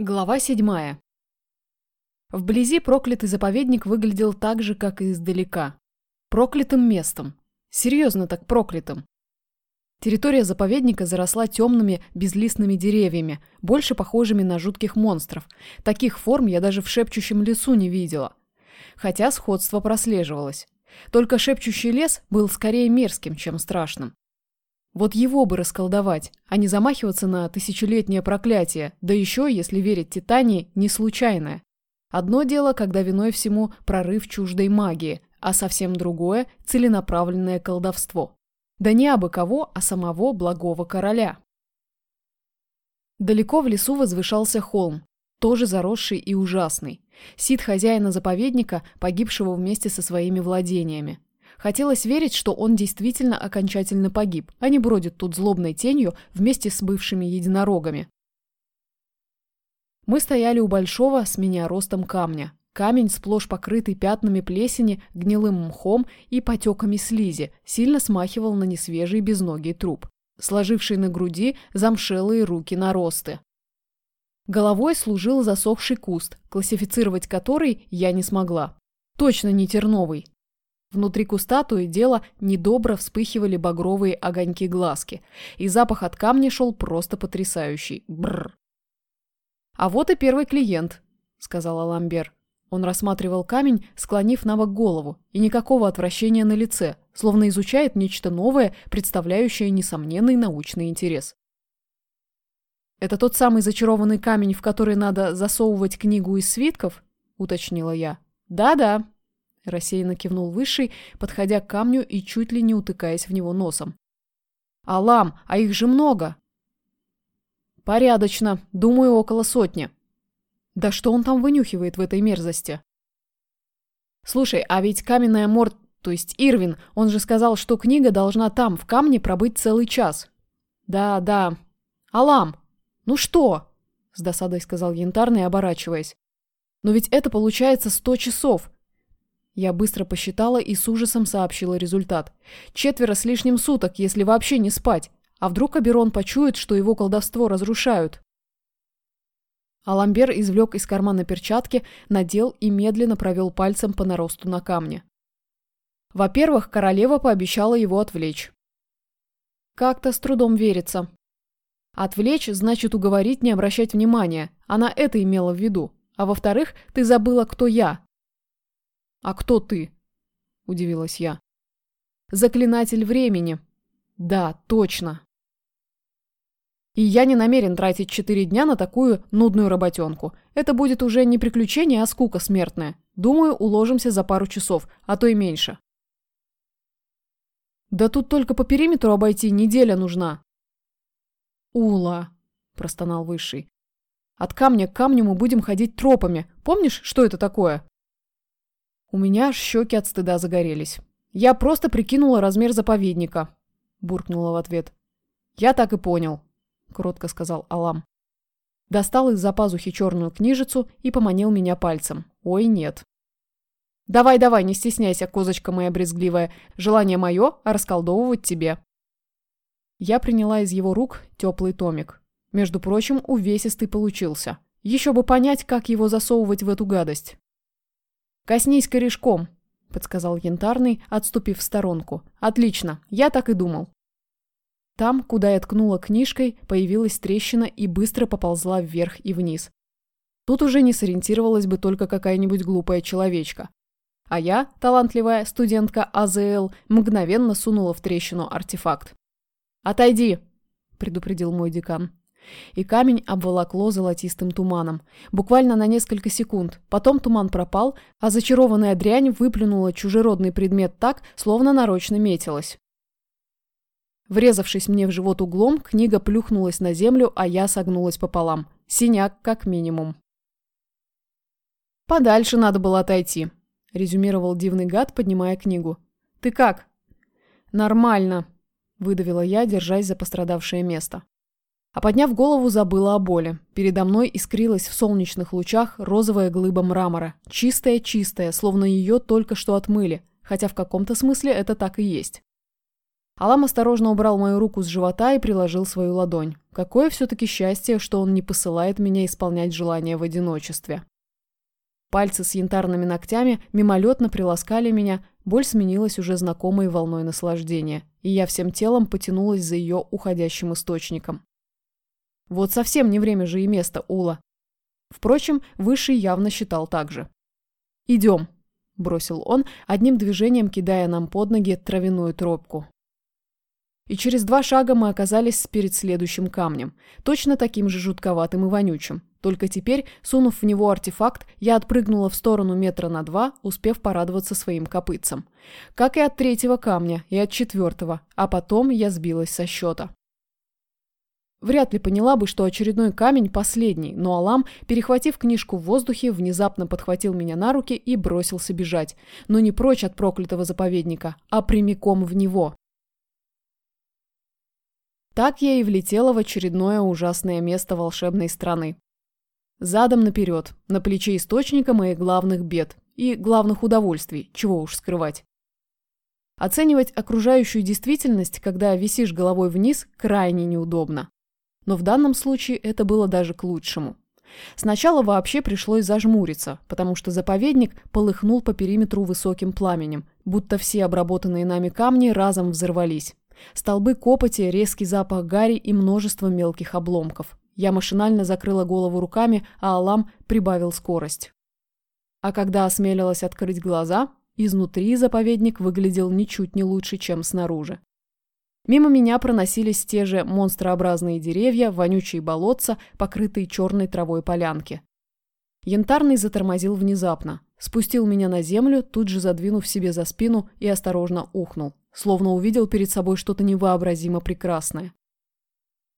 Глава седьмая. Вблизи проклятый заповедник выглядел так же, как и издалека. Проклятым местом. Серьезно так проклятым. Территория заповедника заросла темными безлистными деревьями, больше похожими на жутких монстров. Таких форм я даже в шепчущем лесу не видела. Хотя сходство прослеживалось. Только шепчущий лес был скорее мерзким, чем страшным. Вот его бы расколдовать, а не замахиваться на тысячелетнее проклятие, да еще, если верить Титании, не случайное. Одно дело, когда виной всему прорыв чуждой магии, а совсем другое – целенаправленное колдовство. Да не абы кого, а самого благого короля. Далеко в лесу возвышался холм, тоже заросший и ужасный. Сид хозяина заповедника, погибшего вместе со своими владениями. Хотелось верить, что он действительно окончательно погиб, а не бродит тут злобной тенью вместе с бывшими единорогами. Мы стояли у большого, с меня ростом камня. Камень, сплошь покрытый пятнами плесени, гнилым мхом и потеками слизи, сильно смахивал на несвежий безногий труп, сложивший на груди замшелые руки наросты. Головой служил засохший куст, классифицировать который я не смогла. Точно не терновый. Внутри куста то и дело недобро вспыхивали багровые огоньки глазки, и запах от камня шел просто потрясающий. Бррр. «А вот и первый клиент», — сказал Аламбер. Он рассматривал камень, склонив на бок голову, и никакого отвращения на лице, словно изучает нечто новое, представляющее несомненный научный интерес. «Это тот самый зачарованный камень, в который надо засовывать книгу из свитков?» — уточнила я. «Да-да», Рассеянно кивнул Высший, подходя к камню и чуть ли не утыкаясь в него носом. «Алам, а их же много!» «Порядочно. Думаю, около сотни». «Да что он там вынюхивает в этой мерзости?» «Слушай, а ведь каменная морд, то есть Ирвин, он же сказал, что книга должна там, в камне, пробыть целый час». «Да, да. Алам, ну что?» — с досадой сказал Янтарный, оборачиваясь. «Но ведь это получается сто часов. Я быстро посчитала и с ужасом сообщила результат. Четверо с лишним суток, если вообще не спать. А вдруг Аберон почует, что его колдовство разрушают? Аламбер извлек из кармана перчатки, надел и медленно провел пальцем по наросту на камне. Во-первых, королева пообещала его отвлечь. Как-то с трудом верится. Отвлечь значит уговорить не обращать внимания. Она это имела в виду. А во-вторых, ты забыла, кто я. «А кто ты?» – удивилась я. «Заклинатель времени». «Да, точно». И я не намерен тратить четыре дня на такую нудную работенку. Это будет уже не приключение, а скука смертная. Думаю, уложимся за пару часов, а то и меньше. Да тут только по периметру обойти неделя нужна. Ула, простонал Высший. От камня к камню мы будем ходить тропами. Помнишь, что это такое? У меня аж щеки от стыда загорелись. Я просто прикинула размер заповедника, буркнула в ответ. Я так и понял, кротко сказал Алам. Достал из-за пазухи черную книжицу и поманил меня пальцем. Ой, нет. Давай, давай, не стесняйся, козочка моя брезгливая. Желание мое, а расколдовывать тебе. Я приняла из его рук теплый томик. Между прочим, увесистый получился. Еще бы понять, как его засовывать в эту гадость. «Коснись корешком», — подсказал Янтарный, отступив в сторонку. «Отлично, я так и думал». Там, куда я ткнула книжкой, появилась трещина и быстро поползла вверх и вниз. Тут уже не сориентировалась бы только какая-нибудь глупая человечка. А я, талантливая студентка АЗЛ, мгновенно сунула в трещину артефакт. «Отойди!» – предупредил мой декан и камень обволокло золотистым туманом. Буквально на несколько секунд. Потом туман пропал, а зачарованная дрянь выплюнула чужеродный предмет так, словно нарочно метилась. Врезавшись мне в живот углом, книга плюхнулась на землю, а я согнулась пополам. Синяк как минимум. «Подальше надо было отойти», – резюмировал дивный гад, поднимая книгу. «Ты как?» «Нормально», – выдавила я, держась за пострадавшее место. А подняв голову, забыла о боли. Передо мной искрилась в солнечных лучах розовая глыба мрамора. Чистая-чистая, словно ее только что отмыли, хотя в каком-то смысле это так и есть. Алам осторожно убрал мою руку с живота и приложил свою ладонь. Какое все-таки счастье, что он не посылает меня исполнять желания в одиночестве. Пальцы с янтарными ногтями мимолетно приласкали меня, боль сменилась уже знакомой волной наслаждения, и я всем телом потянулась за ее уходящим источником. Вот совсем не время же и место, Ула. Впрочем, Высший явно считал так же. «Идем», – бросил он, одним движением кидая нам под ноги травяную тропку. И через два шага мы оказались перед следующим камнем, точно таким же жутковатым и вонючим. Только теперь, сунув в него артефакт, я отпрыгнула в сторону метра на два, успев порадоваться своим копытцам. Как и от третьего камня, и от четвертого, а потом я сбилась со счета. Вряд ли поняла бы, что очередной камень последний, но Алам, перехватив книжку в воздухе, внезапно подхватил меня на руки и бросился бежать. Но не прочь от проклятого заповедника, а прямиком в него. Так я и влетела в очередное ужасное место волшебной страны. Задом наперед, на плече источника моих главных бед и главных удовольствий, чего уж скрывать. Оценивать окружающую действительность, когда висишь головой вниз, крайне неудобно. Но в данном случае это было даже к лучшему. Сначала вообще пришлось зажмуриться, потому что заповедник полыхнул по периметру высоким пламенем, будто все обработанные нами камни разом взорвались. Столбы копоти, резкий запах гари и множество мелких обломков. Я машинально закрыла голову руками, а Алам прибавил скорость. А когда осмелилась открыть глаза, изнутри заповедник выглядел ничуть не лучше, чем снаружи. Мимо меня проносились те же монстрообразные деревья, вонючие болотца, покрытые черной травой полянки. Янтарный затормозил внезапно, спустил меня на землю, тут же задвинув себе за спину и осторожно ухнул, словно увидел перед собой что-то невообразимо прекрасное.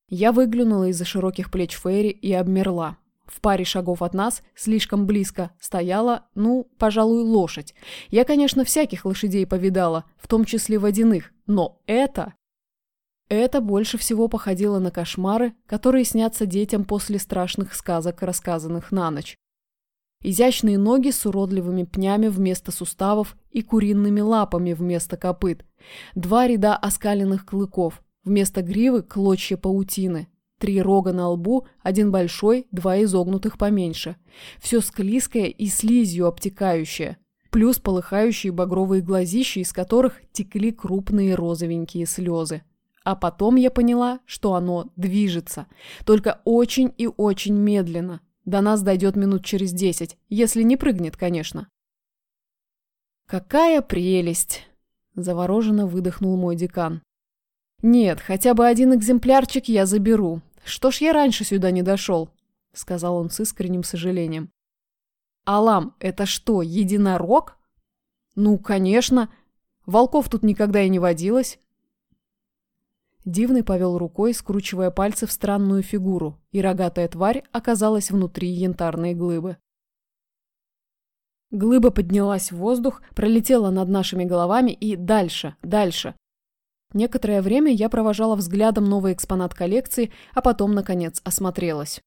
Я выглянула из-за широких плеч Фейри и обмерла. В паре шагов от нас, слишком близко, стояла, ну, пожалуй, лошадь. Я, конечно, всяких лошадей повидала, в том числе водяных, но это... Это больше всего походило на кошмары, которые снятся детям после страшных сказок, рассказанных на ночь. Изящные ноги с уродливыми пнями вместо суставов и куриными лапами вместо копыт. Два ряда оскаленных клыков, Вместо гривы – клочья паутины. Три рога на лбу, один большой, два изогнутых поменьше. Все склизкое и слизью обтекающее. Плюс полыхающие багровые глазища, из которых текли крупные розовенькие слезы. А потом я поняла, что оно движется. Только очень и очень медленно. До нас дойдет минут через десять, если не прыгнет, конечно. «Какая прелесть!» – завороженно выдохнул мой декан. «Нет, хотя бы один экземплярчик я заберу. Что ж я раньше сюда не дошел?» — сказал он с искренним сожалением. «Алам, это что, единорог?» «Ну, конечно. Волков тут никогда и не водилось». Дивный повел рукой, скручивая пальцы в странную фигуру, и рогатая тварь оказалась внутри янтарной глыбы. Глыба поднялась в воздух, пролетела над нашими головами и дальше, дальше, Некоторое время я провожала взглядом новый экспонат коллекции, а потом, наконец, осмотрелась.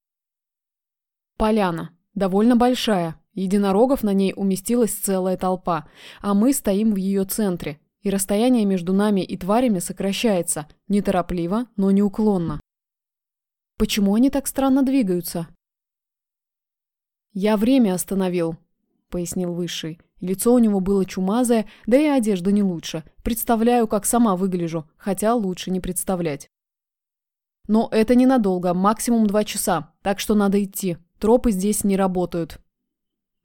Поляна. Довольно большая. Единорогов на ней уместилась целая толпа, а мы стоим в ее центре, и расстояние между нами и тварями сокращается, неторопливо, но неуклонно. Почему они так странно двигаются? Я время остановил, пояснил Высший. Лицо у него было чумазое, да и одежда не лучше. Представляю, как сама выгляжу, хотя лучше не представлять. Но это ненадолго, максимум два часа, так что надо идти. Тропы здесь не работают.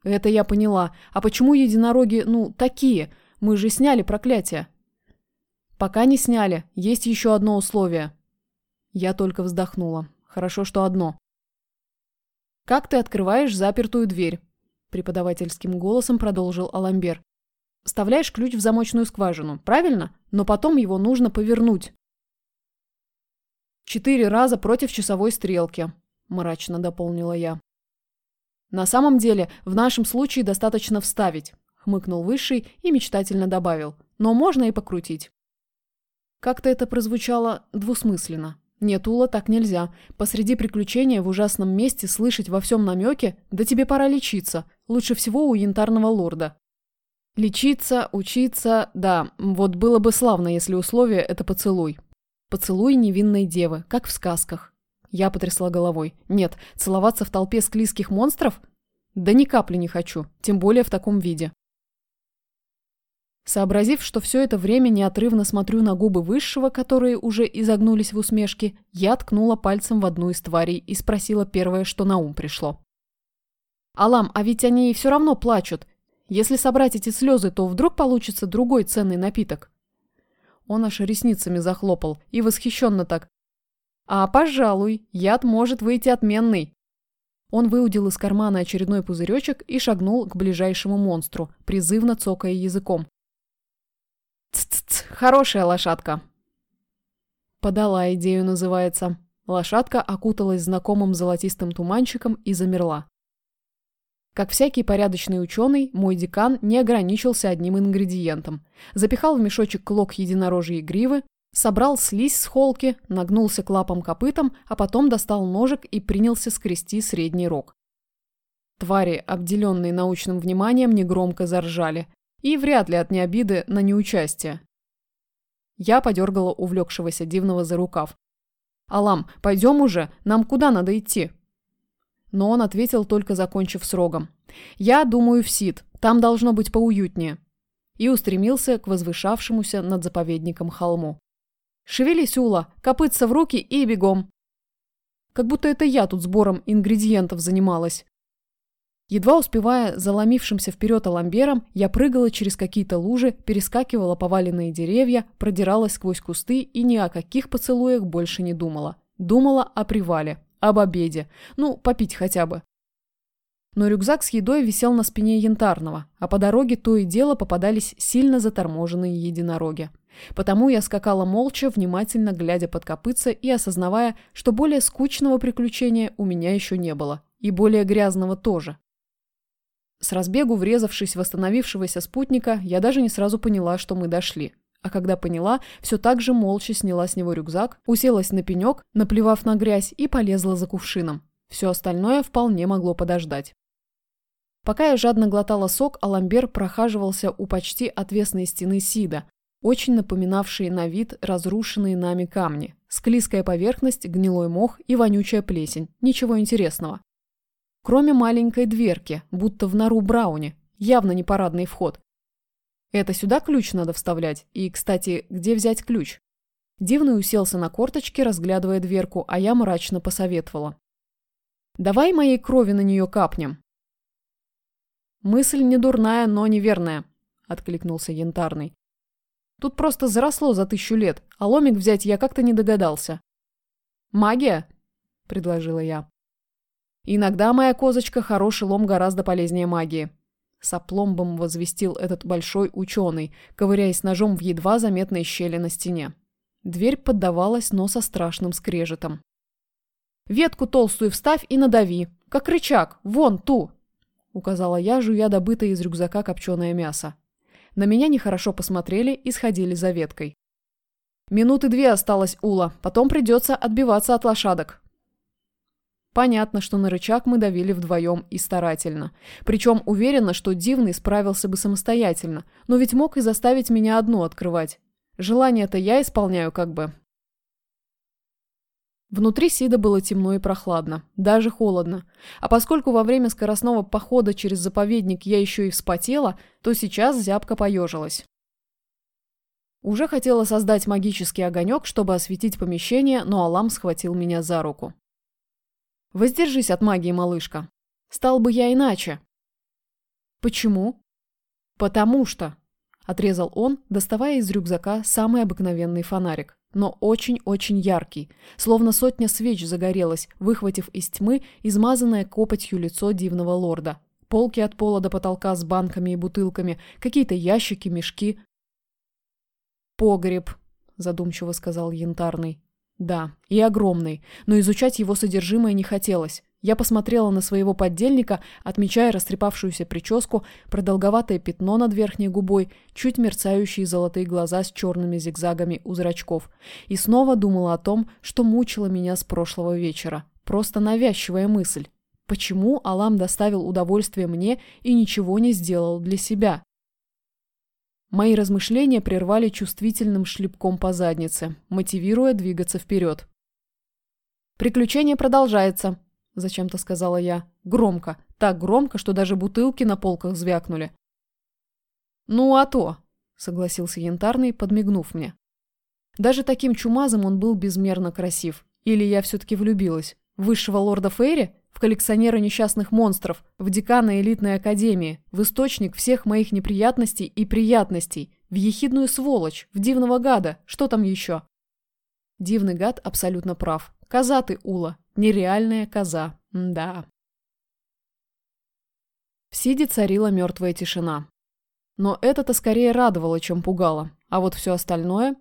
Это я поняла. А почему единороги, ну, такие? Мы же сняли проклятие. Пока не сняли. Есть еще одно условие. Я только вздохнула. Хорошо, что одно. Как ты открываешь запертую дверь? преподавательским голосом продолжил Аламбер. Вставляешь ключ в замочную скважину, правильно? Но потом его нужно повернуть. Четыре раза против часовой стрелки, мрачно дополнила я. На самом деле, в нашем случае достаточно вставить, хмыкнул Высший и мечтательно добавил. Но можно и покрутить. Как-то это прозвучало двусмысленно. Нет, Ула, так нельзя. Посреди приключения в ужасном месте слышать во всем намеке, да тебе пора лечиться. Лучше всего у янтарного лорда. Лечиться, учиться, да, вот было бы славно, если условие – это поцелуй. Поцелуй невинной девы, как в сказках. Я потрясла головой. Нет, целоваться в толпе склизких монстров? Да ни капли не хочу, тем более в таком виде. Сообразив, что все это время неотрывно смотрю на губы высшего, которые уже изогнулись в усмешке, я ткнула пальцем в одну из тварей и спросила первое, что на ум пришло. «Алам, а ведь они все равно плачут. Если собрать эти слезы, то вдруг получится другой ценный напиток?» Он аж ресницами захлопал и восхищенно так. «А, пожалуй, яд может выйти отменный». Он выудил из кармана очередной пузыречек и шагнул к ближайшему монстру, призывно цокая языком. «Ц-ц-ц, хорошая лошадка!» Подала идею, называется. Лошадка окуталась знакомым золотистым туманчиком и замерла. Как всякий порядочный ученый, мой декан не ограничился одним ингредиентом. Запихал в мешочек клок единорожьей гривы, собрал слизь с холки, нагнулся к лапам копытом, а потом достал ножик и принялся скрести средний рог. Твари, обделенные научным вниманием, негромко заржали. И вряд ли от необиды на неучастие. Я подергала увлекшегося дивного за рукав. «Алам, пойдем уже, нам куда надо идти?» но он ответил, только закончив с рогом. «Я думаю в Сид, там должно быть поуютнее». И устремился к возвышавшемуся над заповедником холму. «Шевелись, Ула, копытца в руки и бегом!» Как будто это я тут сбором ингредиентов занималась. Едва успевая заломившимся вперед аламбером, я прыгала через какие-то лужи, перескакивала поваленные деревья, продиралась сквозь кусты и ни о каких поцелуях больше не думала. Думала о привале. Об обеде. Ну, попить хотя бы. Но рюкзак с едой висел на спине янтарного, а по дороге то и дело попадались сильно заторможенные единороги. Потому я скакала молча, внимательно глядя под копытца и осознавая, что более скучного приключения у меня еще не было. И более грязного тоже. С разбегу врезавшись в восстановившегося спутника, я даже не сразу поняла, что мы дошли. А когда поняла, все так же молча сняла с него рюкзак, уселась на пенек, наплевав на грязь, и полезла за кувшином. Все остальное вполне могло подождать. Пока я жадно глотала сок, Аламбер прохаживался у почти отвесной стены Сида, очень напоминавшие на вид разрушенные нами камни. Склизкая поверхность, гнилой мох и вонючая плесень. Ничего интересного. Кроме маленькой дверки, будто в нору Брауни, явно не парадный вход, это сюда ключ надо вставлять? И, кстати, где взять ключ? Дивный уселся на корточки, разглядывая дверку, а я мрачно посоветовала. «Давай моей крови на нее капнем». «Мысль не дурная, но неверная», — откликнулся Янтарный. «Тут просто заросло за тысячу лет, а ломик взять я как-то не догадался». «Магия?» — предложила я. «Иногда, моя козочка, хороший лом гораздо полезнее магии», с опломбом возвестил этот большой ученый, ковыряясь ножом в едва заметной щели на стене. Дверь поддавалась, но со страшным скрежетом. «Ветку толстую вставь и надави, как рычаг, вон ту!» указала я, жуя добытое из рюкзака копченое мясо. На меня нехорошо посмотрели и сходили за веткой. «Минуты две осталось, Ула, потом придется отбиваться от лошадок», Понятно, что на рычаг мы давили вдвоем и старательно. Причем уверена, что Дивный справился бы самостоятельно, но ведь мог и заставить меня одну открывать. Желание-то я исполняю как бы. Внутри Сида было темно и прохладно, даже холодно. А поскольку во время скоростного похода через заповедник я еще и вспотела, то сейчас зябко поежилась. Уже хотела создать магический огонек, чтобы осветить помещение, но Алам схватил меня за руку. Воздержись от магии, малышка. Стал бы я иначе. Почему? Потому что, отрезал он, доставая из рюкзака самый обыкновенный фонарик, но очень-очень яркий, словно сотня свеч загорелась, выхватив из тьмы измазанное копотью лицо дивного лорда. Полки от пола до потолка с банками и бутылками, какие-то ящики, мешки. «Погреб», – задумчиво сказал Янтарный. Да, и огромный, но изучать его содержимое не хотелось. Я посмотрела на своего поддельника, отмечая растрепавшуюся прическу, продолговатое пятно над верхней губой, чуть мерцающие золотые глаза с черными зигзагами у зрачков. И снова думала о том, что мучило меня с прошлого вечера. Просто навязчивая мысль. Почему Алам доставил удовольствие мне и ничего не сделал для себя? Мои размышления прервали чувствительным шлепком по заднице, мотивируя двигаться вперед. «Приключение продолжается», – зачем-то сказала я. Громко, так громко, что даже бутылки на полках звякнули. «Ну, а то», – согласился Янтарный, подмигнув мне. Даже таким чумазом он был безмерно красив. Или я все-таки влюбилась. Высшего лорда Фейри? В коллекционера несчастных монстров? В декана элитной академии? В источник всех моих неприятностей и приятностей? В ехидную сволочь? В дивного гада? Что там еще? Дивный гад абсолютно прав. Коза ты, Ула. Нереальная коза. да. В Сиде царила мертвая тишина. Но это-то скорее радовало, чем пугало. А вот все остальное...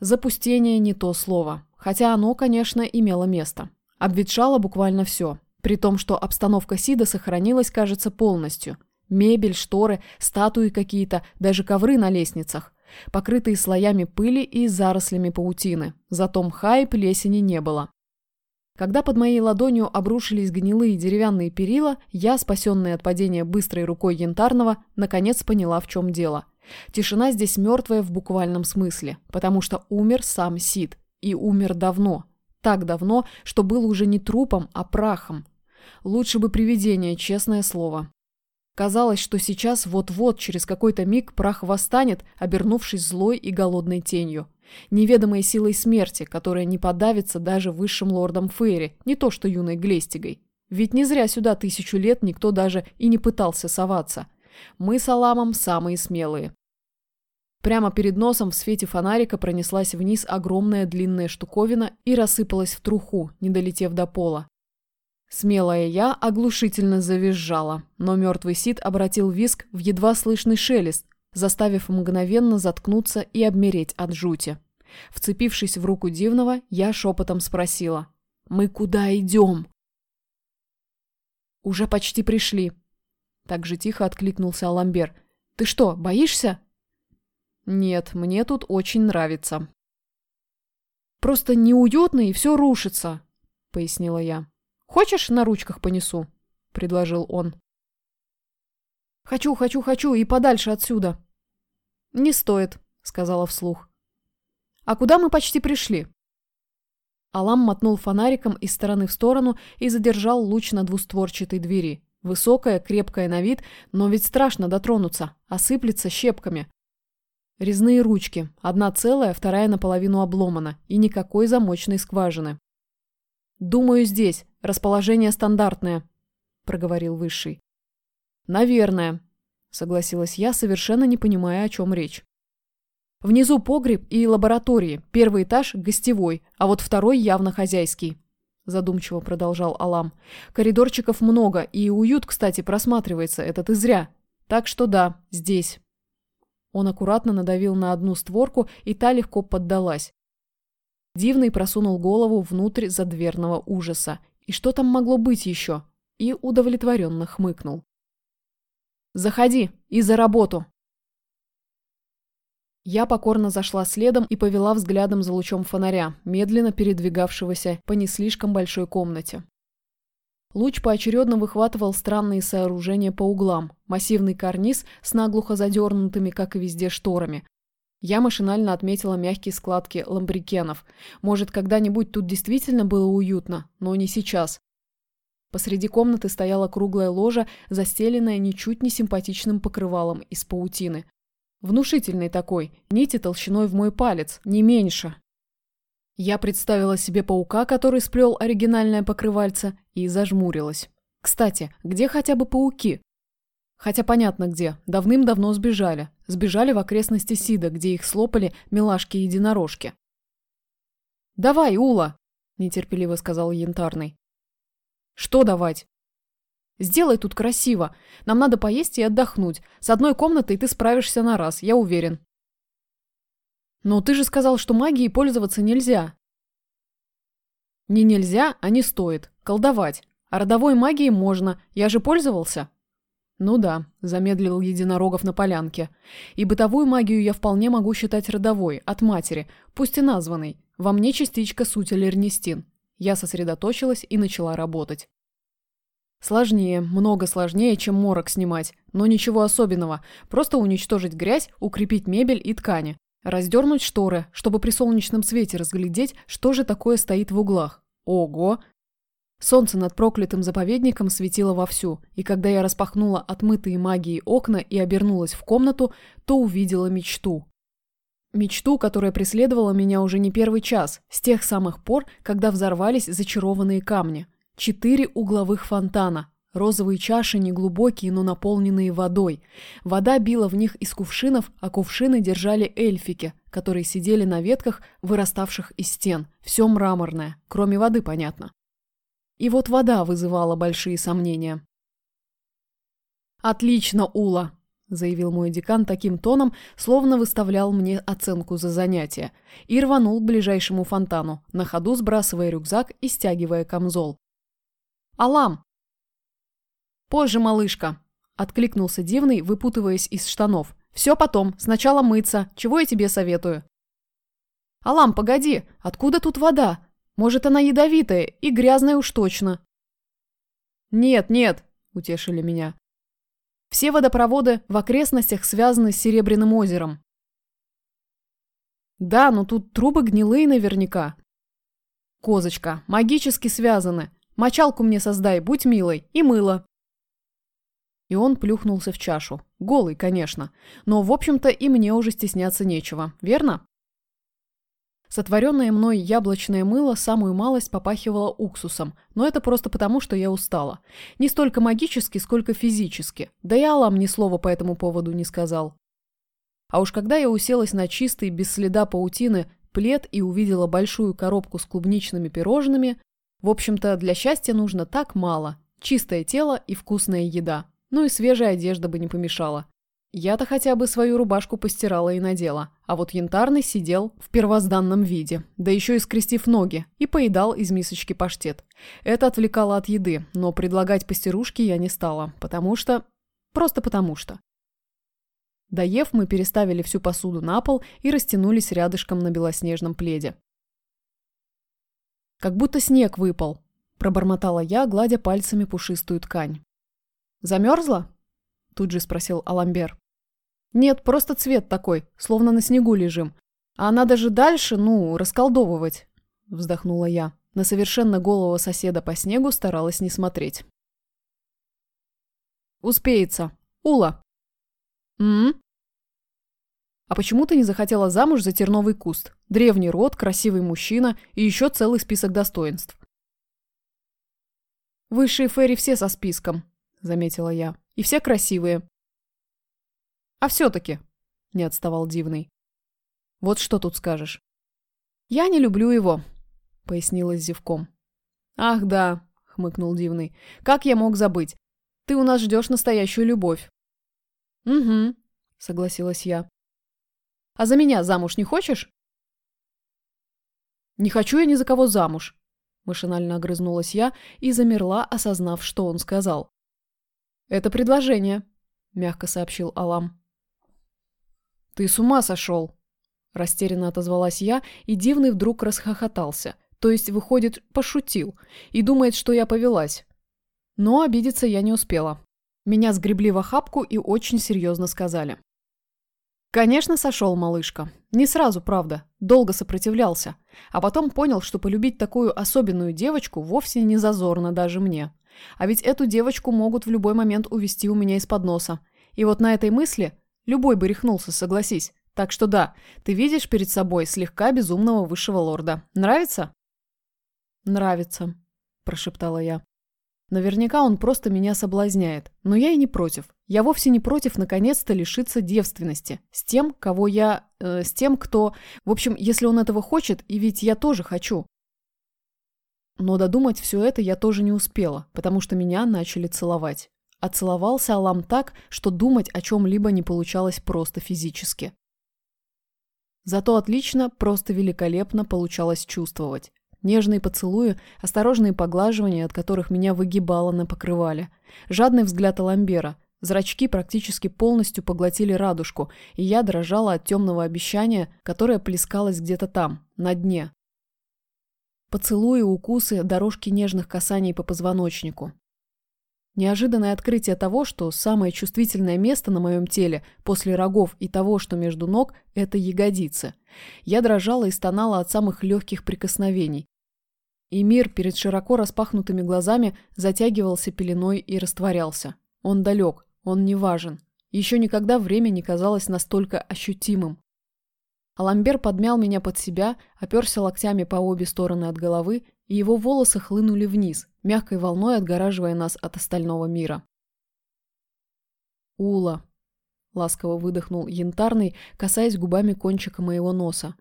Запустение не то слово. Хотя оно, конечно, имело место. Обветшало буквально все. При том, что обстановка Сида сохранилась, кажется, полностью. Мебель, шторы, статуи какие-то, даже ковры на лестницах. Покрытые слоями пыли и зарослями паутины. Зато мха и плесени не было. Когда под моей ладонью обрушились гнилые деревянные перила, я, спасенная от падения быстрой рукой янтарного, наконец поняла, в чем дело. Тишина здесь мертвая в буквальном смысле, потому что умер сам Сид. И умер давно. Так давно, что был уже не трупом, а прахом. Лучше бы привидение, честное слово. Казалось, что сейчас вот-вот, через какой-то миг, прах восстанет, обернувшись злой и голодной тенью. Неведомой силой смерти, которая не подавится даже высшим лордом Фейри, не то что юной Глестигой. Ведь не зря сюда тысячу лет никто даже и не пытался соваться. Мы с Аламом самые смелые. Прямо перед носом в свете фонарика пронеслась вниз огромная длинная штуковина и рассыпалась в труху, не долетев до пола. Смелая я оглушительно завизжала, но мертвый Сид обратил виск в едва слышный шелест, заставив мгновенно заткнуться и обмереть от жути. Вцепившись в руку Дивного, я шепотом спросила. «Мы куда идем?» «Уже почти пришли». Так же тихо откликнулся Аламбер. «Ты что, боишься?» «Нет, мне тут очень нравится». «Просто неуютно и все рушится», — пояснила я. «Хочешь, на ручках понесу?» — предложил он. «Хочу, хочу, хочу и подальше отсюда», «Не стоит», — сказала вслух. «А куда мы почти пришли?» Алам мотнул фонариком из стороны в сторону и задержал луч на двустворчатой двери. Высокая, крепкая на вид, но ведь страшно дотронуться, осыплется щепками. Резные ручки, одна целая, вторая наполовину обломана, и никакой замочной скважины. «Думаю, здесь. Расположение стандартное», — проговорил Высший. «Наверное», согласилась я, совершенно не понимая, о чем речь. Внизу погреб и лаборатории, первый этаж – гостевой, а вот второй явно хозяйский. Задумчиво продолжал Алам. Коридорчиков много, и уют, кстати, просматривается, это ты зря. Так что да, здесь. Он аккуратно надавил на одну створку, и та легко поддалась. Дивный просунул голову внутрь задверного ужаса. И что там могло быть еще? И удовлетворенно хмыкнул. Заходи и за работу!» Я покорно зашла следом и повела взглядом за лучом фонаря, медленно передвигавшегося по не слишком большой комнате. Луч поочередно выхватывал странные сооружения по углам, массивный карниз с наглухо задернутыми, как и везде, шторами. Я машинально отметила мягкие складки ламбрикенов. Может, когда-нибудь тут действительно было уютно, но не сейчас. Посреди комнаты стояла круглая ложа, застеленная ничуть не симпатичным покрывалом из паутины. Внушительный такой, нити толщиной в мой палец, не меньше. Я представила себе паука, который сплел оригинальное покрывальце, и зажмурилась. Кстати, где хотя бы пауки? Хотя понятно где, давным-давно сбежали. Сбежали в окрестности Сида, где их слопали милашки-единорожки. «Давай, Ула!» – нетерпеливо сказал Янтарный. Что давать? Сделай тут красиво. Нам надо поесть и отдохнуть. С одной комнатой ты справишься на раз, я уверен. Но ты же сказал, что магией пользоваться нельзя. Не нельзя, а не стоит. Колдовать. А родовой магией можно. Я же пользовался. Ну да, замедлил Единорогов на полянке. И бытовую магию я вполне могу считать родовой, от матери, пусть и названной. Во мне частичка сути Лернистин. Я сосредоточилась и начала работать. Сложнее, много сложнее, чем морок снимать. Но ничего особенного. Просто уничтожить грязь, укрепить мебель и ткани. Раздернуть шторы, чтобы при солнечном свете разглядеть, что же такое стоит в углах. Ого! Солнце над проклятым заповедником светило вовсю, и когда я распахнула отмытые магией окна и обернулась в комнату, то увидела мечту. Мечту, которая преследовала меня уже не первый час, с тех самых пор, когда взорвались зачарованные камни. Четыре угловых фонтана. Розовые чаши неглубокие, но наполненные водой. Вода била в них из кувшинов, а кувшины держали эльфики, которые сидели на ветках, выраставших из стен. Все мраморное, кроме воды, понятно. И вот вода вызывала большие сомнения. «Отлично, Ула!» – заявил мой декан таким тоном, словно выставлял мне оценку за занятие, и рванул к ближайшему фонтану, на ходу сбрасывая рюкзак и стягивая камзол. «Алам!» «Позже, малышка!» – откликнулся дивный, выпутываясь из штанов. «Все потом, сначала мыться, чего я тебе советую?» «Алам, погоди, откуда тут вода? Может, она ядовитая и грязная уж точно?» «Нет, нет!» – утешили меня. Все водопроводы в окрестностях связаны с Серебряным озером. Да, но тут трубы гнилые наверняка. Козочка, магически связаны. Мочалку мне создай, будь милой, и мыло. И он плюхнулся в чашу. Голый, конечно. Но, в общем-то, и мне уже стесняться нечего, верно? Сотворенное мной яблочное мыло самую малость попахивало уксусом, но это просто потому, что я устала. Не столько магически, сколько физически. Да и Алам ни слова по этому поводу не сказал. А уж когда я уселась на чистый, без следа паутины, плед и увидела большую коробку с клубничными пирожными, в общем-то, для счастья нужно так мало. Чистое тело и вкусная еда. Ну и свежая одежда бы не помешала. Я-то хотя бы свою рубашку постирала и надела, а вот янтарный сидел в первозданном виде, да еще и скрестив ноги, и поедал из мисочки паштет. Это отвлекало от еды, но предлагать постирушки я не стала, потому что... Просто потому что. Доев, мы переставили всю посуду на пол и растянулись рядышком на белоснежном пледе. «Как будто снег выпал», – пробормотала я, гладя пальцами пушистую ткань. «Замерзла?» – тут же спросил Аламбер. Нет, просто цвет такой, словно на снегу лежим. А надо же дальше, ну, расколдовывать, вздохнула я. На совершенно голого соседа по снегу старалась не смотреть. Успеется. Ула. М? А почему ты не захотела замуж за терновый куст? Древний род, красивый мужчина и еще целый список достоинств. Высшие фэри все со списком, заметила я. И все красивые. А все-таки, не отставал Дивный. Вот что тут скажешь. Я не люблю его, пояснила с зевком. Ах да, хмыкнул Дивный. Как я мог забыть? Ты у нас ждешь настоящую любовь. Угу, согласилась я. А за меня замуж не хочешь? Не хочу я ни за кого замуж, машинально огрызнулась я и замерла, осознав, что он сказал. Это предложение, мягко сообщил Алам. «Ты с ума сошел!» Растерянно отозвалась я, и Дивный вдруг расхохотался. То есть, выходит, пошутил. И думает, что я повелась. Но обидеться я не успела. Меня сгребли в охапку и очень серьезно сказали. Конечно, сошел, малышка. Не сразу, правда. Долго сопротивлялся. А потом понял, что полюбить такую особенную девочку вовсе не зазорно даже мне. А ведь эту девочку могут в любой момент увести у меня из-под носа. И вот на этой мысли Любой бы рехнулся, согласись. Так что да, ты видишь перед собой слегка безумного высшего лорда. Нравится? Нравится, прошептала я. Наверняка он просто меня соблазняет. Но я и не против. Я вовсе не против наконец-то лишиться девственности. С тем, кого я... Э, с тем, кто... В общем, если он этого хочет, и ведь я тоже хочу. Но додумать все это я тоже не успела, потому что меня начали целовать. Оцеловался Алам так, что думать о чем-либо не получалось просто физически. Зато отлично, просто великолепно получалось чувствовать. Нежные поцелуи, осторожные поглаживания, от которых меня выгибало на покрывале. Жадный взгляд Аламбера. Зрачки практически полностью поглотили радужку, и я дрожала от темного обещания, которое плескалось где-то там, на дне. Поцелуи, укусы, дорожки нежных касаний по позвоночнику. Неожиданное открытие того, что самое чувствительное место на моем теле после рогов и того, что между ног – это ягодицы. Я дрожала и стонала от самых легких прикосновений. И мир перед широко распахнутыми глазами затягивался пеленой и растворялся. Он далек, он не важен. Еще никогда время не казалось настолько ощутимым. Аламбер подмял меня под себя, оперся локтями по обе стороны от головы и его волосы хлынули вниз, мягкой волной отгораживая нас от остального мира. «Ула!» – ласково выдохнул янтарный, касаясь губами кончика моего носа.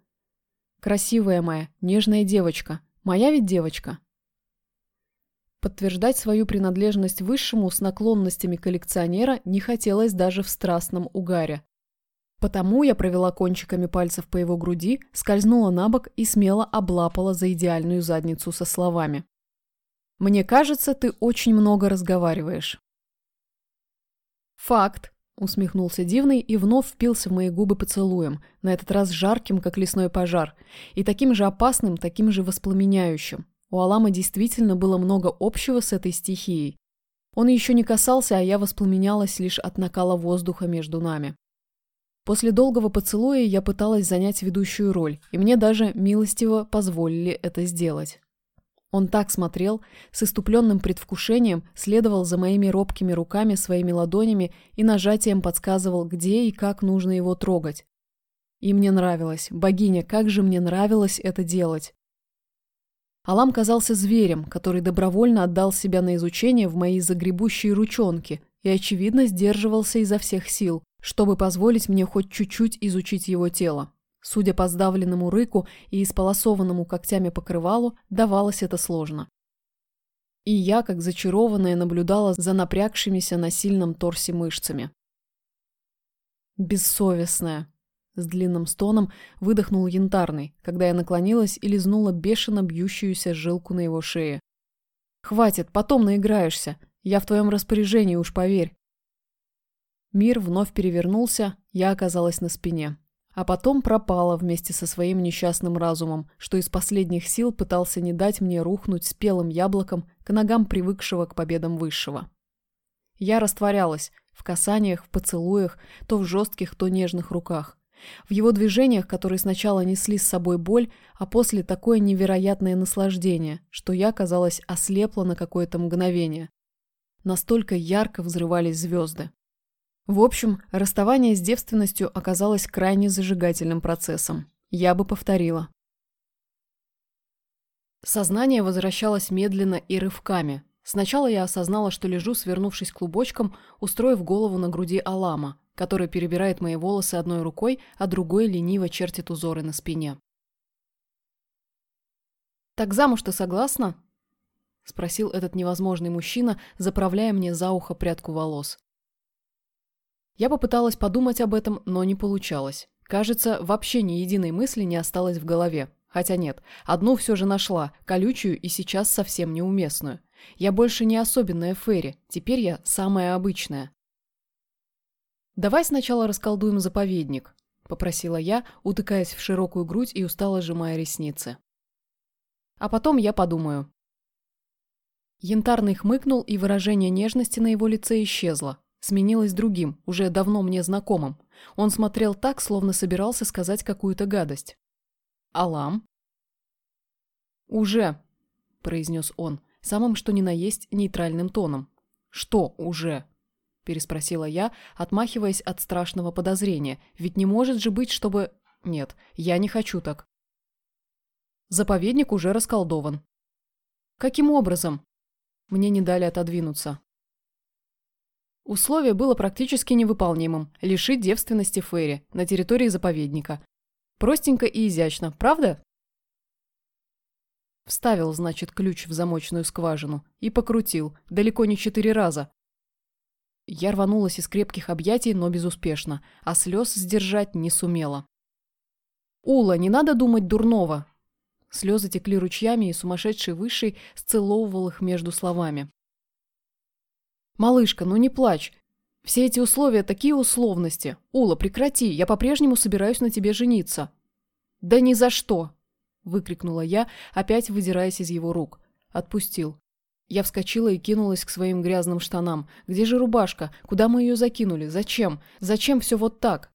«Красивая моя, нежная девочка. Моя ведь девочка?» Подтверждать свою принадлежность высшему с наклонностями коллекционера не хотелось даже в страстном угаре. Потому я провела кончиками пальцев по его груди, скользнула на бок и смело облапала за идеальную задницу со словами. «Мне кажется, ты очень много разговариваешь». «Факт», — усмехнулся Дивный и вновь впился в мои губы поцелуем, на этот раз жарким, как лесной пожар, и таким же опасным, таким же воспламеняющим. У Алама действительно было много общего с этой стихией. Он еще не касался, а я воспламенялась лишь от накала воздуха между нами. После долгого поцелуя я пыталась занять ведущую роль, и мне даже милостиво позволили это сделать. Он так смотрел, с иступленным предвкушением следовал за моими робкими руками своими ладонями и нажатием подсказывал, где и как нужно его трогать. И мне нравилось, богиня, как же мне нравилось это делать. Алам казался зверем, который добровольно отдал себя на изучение в мои загребущие ручонки и, очевидно, сдерживался изо всех сил, чтобы позволить мне хоть чуть-чуть изучить его тело. Судя по сдавленному рыку и исполосованному когтями покрывалу, давалось это сложно. И я, как зачарованная, наблюдала за напрягшимися на сильном торсе мышцами. «Бессовестная!» С длинным стоном выдохнул янтарный, когда я наклонилась и лизнула бешено бьющуюся жилку на его шее. «Хватит, потом наиграешься. Я в твоем распоряжении, уж поверь. Мир вновь перевернулся, я оказалась на спине. А потом пропала вместе со своим несчастным разумом, что из последних сил пытался не дать мне рухнуть спелым яблоком к ногам привыкшего к победам высшего. Я растворялась в касаниях, в поцелуях, то в жестких, то нежных руках. В его движениях, которые сначала несли с собой боль, а после такое невероятное наслаждение, что я, казалось, ослепла на какое-то мгновение. Настолько ярко взрывались звезды. В общем, расставание с девственностью оказалось крайне зажигательным процессом. Я бы повторила. Сознание возвращалось медленно и рывками. Сначала я осознала, что лежу, свернувшись клубочком, устроив голову на груди Алама, который перебирает мои волосы одной рукой, а другой лениво чертит узоры на спине. «Так замуж ты согласна?» – спросил этот невозможный мужчина, заправляя мне за ухо прядку волос. Я попыталась подумать об этом, но не получалось. Кажется, вообще ни единой мысли не осталось в голове. Хотя нет, одну все же нашла, колючую и сейчас совсем неуместную. Я больше не особенная Ферри, теперь я самая обычная. «Давай сначала расколдуем заповедник», – попросила я, утыкаясь в широкую грудь и устало сжимая ресницы. «А потом я подумаю». Янтарный хмыкнул, и выражение нежности на его лице исчезло сменилось другим, уже давно мне знакомым. Он смотрел так, словно собирался сказать какую-то гадость. «Алам?» «Уже», – произнес он, самым что ни на есть нейтральным тоном. «Что уже?» – переспросила я, отмахиваясь от страшного подозрения. «Ведь не может же быть, чтобы...» «Нет, я не хочу так». Заповедник уже расколдован. «Каким образом?» Мне не дали отодвинуться. Условие было практически невыполнимым – лишить девственности Ферри на территории заповедника. Простенько и изящно, правда? Вставил, значит, ключ в замочную скважину и покрутил, далеко не четыре раза. Я рванулась из крепких объятий, но безуспешно, а слез сдержать не сумела. «Ула, не надо думать дурного!» Слезы текли ручьями, и сумасшедший высший сцеловывал их между словами. «Малышка, ну не плачь. Все эти условия такие условности. Ула, прекрати, я по-прежнему собираюсь на тебе жениться». «Да ни за что!» – выкрикнула я, опять выдираясь из его рук. Отпустил. Я вскочила и кинулась к своим грязным штанам. Где же рубашка? Куда мы ее закинули? Зачем? Зачем все вот так?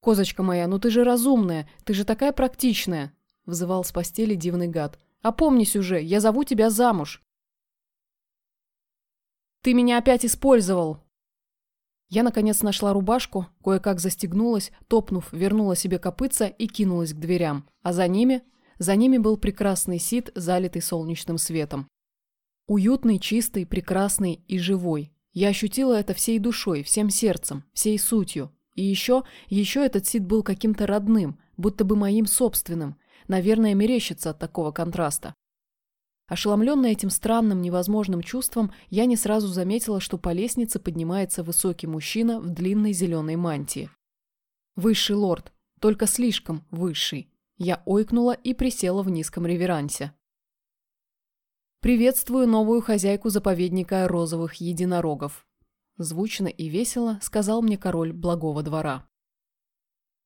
«Козочка моя, ну ты же разумная, ты же такая практичная!» — взывал с постели дивный гад. «Опомнись уже, я зову тебя замуж!» «Ты меня опять использовал!» Я, наконец, нашла рубашку, кое-как застегнулась, топнув, вернула себе копытца и кинулась к дверям. А за ними... За ними был прекрасный сит, залитый солнечным светом. Уютный, чистый, прекрасный и живой. Я ощутила это всей душой, всем сердцем, всей сутью. И еще, еще этот сит был каким-то родным, будто бы моим собственным. Наверное, мерещится от такого контраста. Ошеломленная этим странным, невозможным чувством, я не сразу заметила, что по лестнице поднимается высокий мужчина в длинной зеленой мантии. Высший лорд, только слишком высший. Я ойкнула и присела в низком реверансе. «Приветствую новую хозяйку заповедника розовых единорогов», Звучно и весело сказал мне король благого двора.